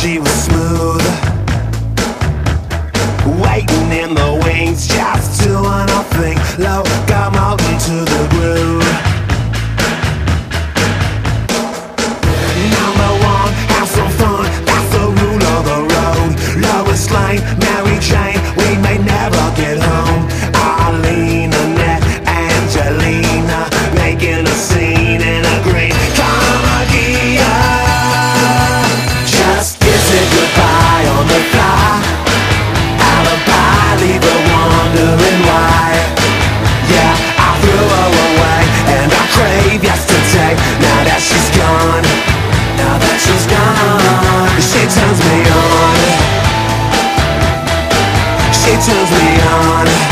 she was smooth. Waiting in the wings just doing her thing Low, come out into the groove She turns me on. She turns me on.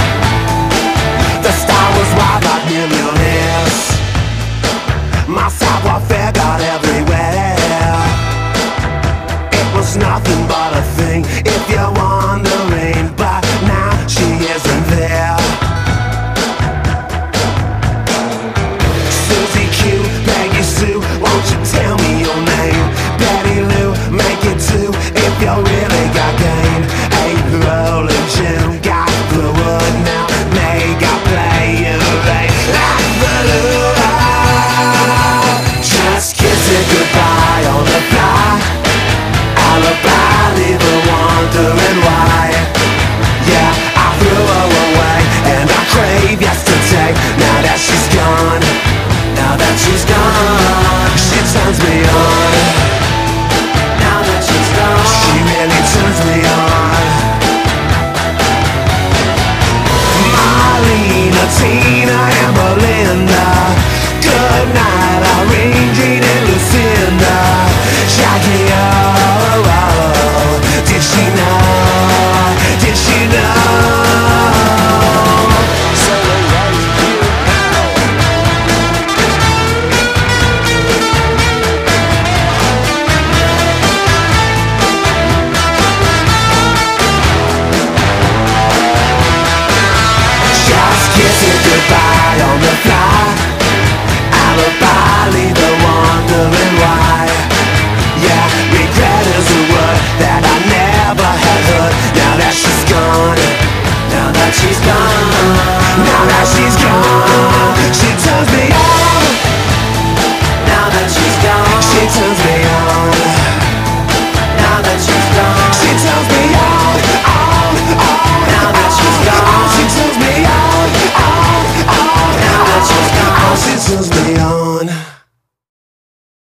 seen